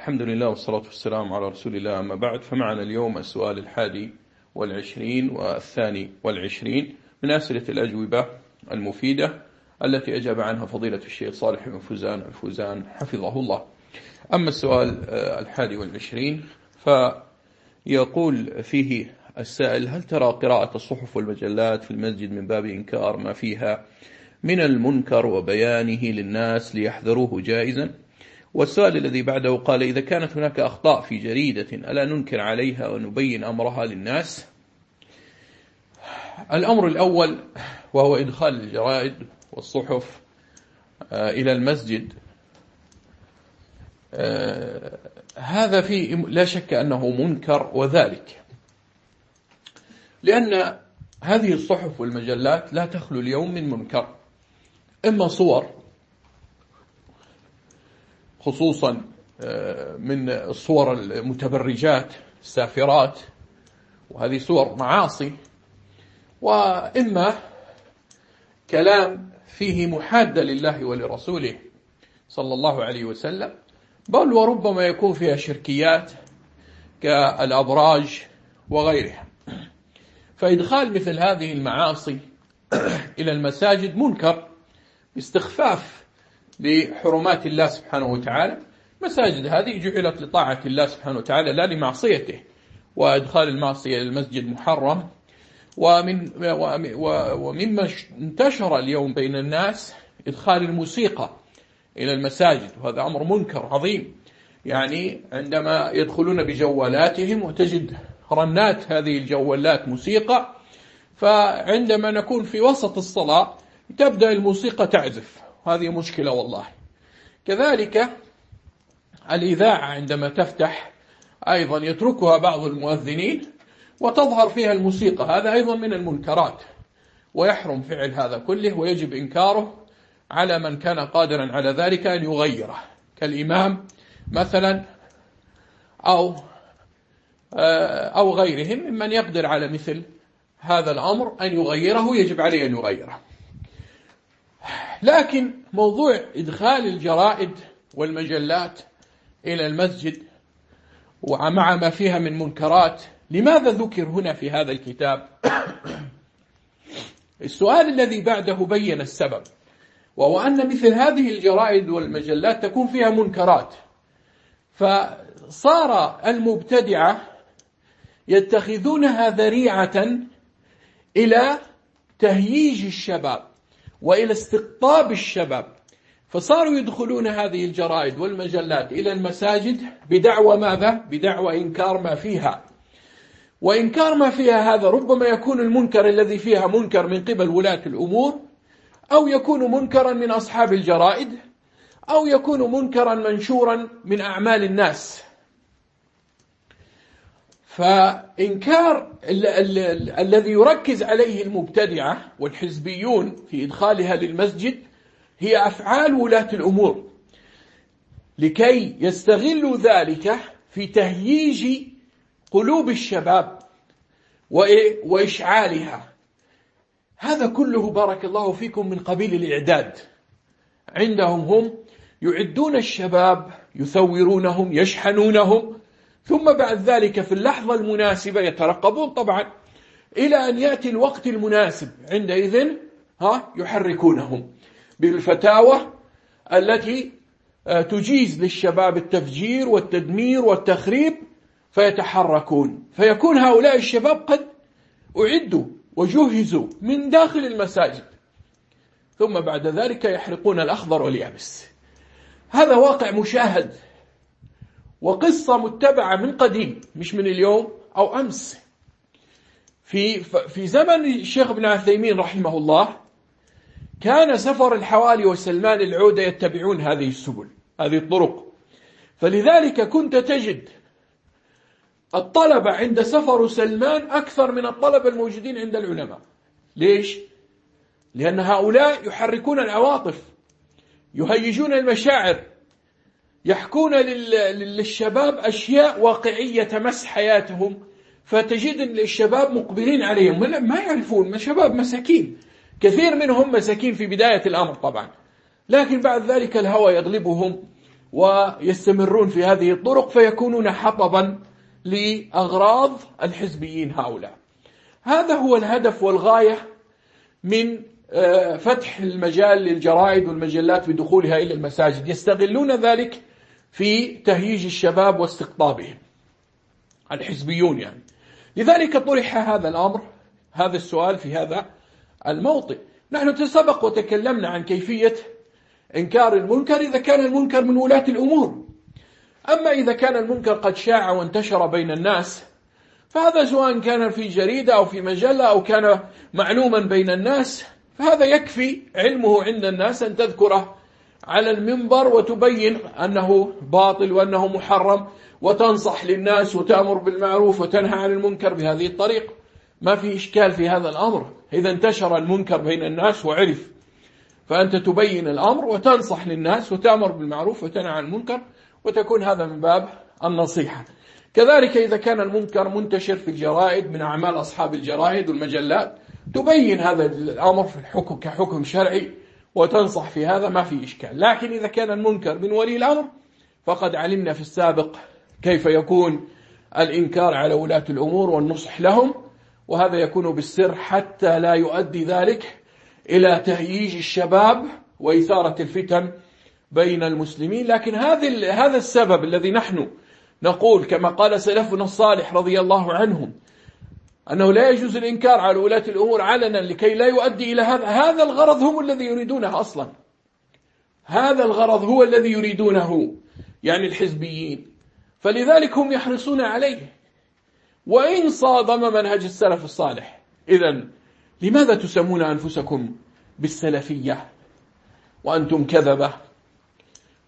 الحمد لله والصلاة والسلام على رسول الله. أما بعد فمعنا اليوم السؤال الحادي والعشرين والثاني والعشرين من أسئلة الأجوبة المفيدة التي أجاب عنها فضيلة الشيخ صالح بن فوزان الفوزان حفظه الله. أما السؤال الحادي والعشرين فيقول فيه السائل هل ترى قراءة الصحف والمجلات في المسجد من باب إنكار ما فيها من المنكر وبيانه للناس ليحذروه جائزا؟ والسؤال الذي بعده قال إذا كانت هناك أخطاء في جريدة ألا ننكر عليها ونبين أمرها للناس؟ الأمر الأول وهو إدخال الجرائد والصحف إلى المسجد. هذا في لا شك أنه منكر وذلك لأن هذه الصحف والمجلات لا تخلو اليوم من منكر إما صور خصوصا من الصور المتبرجات السافرات وهذه صور معاصي. وإما كلام فيه محادة لله ولرسوله صلى الله عليه وسلم بل وربما يكون فيها شركيات كالأبراج وغيرها. فإدخال مثل هذه المعاصي إلى المساجد منكر باستخفاف لحرمات الله سبحانه وتعالى. مساجد هذه جعلت لطاعة الله سبحانه وتعالى لا لمعصيته. وإدخال المعصية المسجد محرم ومن ومما انتشر اليوم بين الناس إدخال الموسيقى إلى المساجد وهذا أمر منكر عظيم. يعني عندما يدخلون بجوالاتهم وتجد رنات هذه الجوالات موسيقى فعندما نكون في وسط الصلاة تبدأ الموسيقى تعزف. هذه مشكلة والله. كذلك الإذاعة عندما تفتح أيضا يتركها بعض المؤذنين وتظهر فيها الموسيقى. هذا أيضا من المنكرات ويحرم فعل هذا كله ويجب إنكاره على من كان قادرا على ذلك أن يغيره. كالإمام مثلا أو أو غيرهم ممن يقدر على مثل هذا الأمر أن يغيره يجب عليه أن يغيره. لكن موضوع إدخال الجرائد والمجلات إلى المسجد ومع ما فيها من منكرات لماذا ذكر هنا في هذا الكتاب؟ السؤال الذي بعده بين السبب وهو أن مثل هذه الجرائد والمجلات تكون فيها منكرات. فصار المبتدعة يتخذونها ذريعة إلى تهييج الشباب. وإلى استقطاب الشباب. فصاروا يدخلون هذه الجرائد والمجلات إلى المساجد بدعوى ماذا؟ بدعوى إنكار ما فيها. وإنكار ما فيها هذا ربما يكون المنكر الذي فيها منكر من قبل ولاة الأمور أو يكون منكرا من أصحاب الجرائد أو يكون منكرا منشورا من أعمال الناس. فإنكار ال ال ال الذي يركز عليه المبتدعة والحزبيون في إدخالها للمسجد هي أفعال ولاة الأمور. لكي يستغلوا ذلك في تهييج قلوب الشباب وإشعالها. هذا كله بارك الله فيكم من قبيل الإعداد. عندهم هم يعدون الشباب يثورونهم يشحنونهم ثم بعد ذلك في اللحظة المناسبة يترقبون طبعا إلى أن يأتي الوقت المناسب عندئذ ها يحركونهم بالفتاوى التي تجيز للشباب التفجير والتدمير والتخريب فيتحركون. فيكون هؤلاء الشباب قد أعدوا وجهزوا من داخل المساجد. ثم بعد ذلك يحرقون الأخضر واليابس. هذا واقع مشاهد وقصة متبعة من قديم مش من اليوم أو أمس. في في زمن الشيخ ابن عثيمين رحمه الله كان سفر الحوالي وسلمان العودة يتبعون هذه السبل هذه الطرق. فلذلك كنت تجد الطلبة عند سفر سلمان أكثر من الطلبة الموجودين عند العلماء. ليش؟ لأن هؤلاء يحركون العواطف يهيجون المشاعر يحكون للشباب أشياء واقعية تمس حياتهم فتجد الشباب مقبلين عليهم. ما يعرفون شباب مساكين. كثير منهم مساكين في بداية الأمر طبعا. لكن بعد ذلك الهوى يغلبهم ويستمرون في هذه الطرق فيكونون حطبا لأغراض الحزبيين هؤلاء. هذا هو الهدف والغاية من آه، فتح المجال للجرائد والمجلات بدخولها إلى المساجد. يستغلون ذلك في تهييج الشباب واستقطابهم. الحزبيون يعني. لذلك طرح هذا الأمر هذا السؤال في هذا الموطن نحن تسبق وتكلمنا عن كيفية إنكار المنكر إذا كان المنكر من ولاة الأمور. أما إذا كان المنكر قد شاع وانتشر بين الناس فهذا سواء كان في جريدة أو في مجلة أو كان معلوما بين الناس فهذا يكفي علمه عند الناس أن تذكره على المنبر وتبين أنه باطل وأنه محرم وتنصح للناس وتأمر بالمعروف وتنهى عن المنكر بهذه الطريقة ما في إشكال في هذا الأمر. إذا انتشر المنكر بين الناس وعرف. فأنت تبين الأمر وتنصح للناس وتأمر بالمعروف وتنهى عن المنكر وتكون هذا من باب النصيحة. كذلك إذا كان المنكر منتشر في الجرائد من أعمال أصحاب الجرائد والمجلات تبين هذا الأمر في الحكم كحكم شرعي. وتنصح في هذا ما في إشكال. لكن إذا كان المنكر من ولي الأمر فقد علمنا في السابق كيف يكون الإنكار على ولاة الأمور والنصح لهم وهذا يكون بالسر حتى لا يؤدي ذلك إلى تهييج الشباب وإثارة الفتن بين المسلمين. لكن هذا هذا السبب الذي نحن نقول كما قال سلفنا الصالح رضي الله عنهم أنه لا يجوز الإنكار على ولاة الأمور علنا لكي لا يؤدي إلى هذا. هذا الغرض هم الذي يريدونه أصلا. هذا الغرض هو الذي يريدونه يعني الحزبيين. فلذلك هم يحرصون عليه. وإن صادم منهج السلف الصالح. إذا لماذا تسمون أنفسكم بالسلفية وأنتم كذبة؟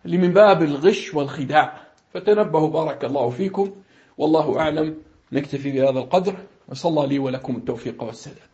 لمن باب الغش والخداع. فتنبهوا بارك الله فيكم. والله أعلم. نكتفي بهذا القدر. وصلى لي ولكم التوفيق والسداد.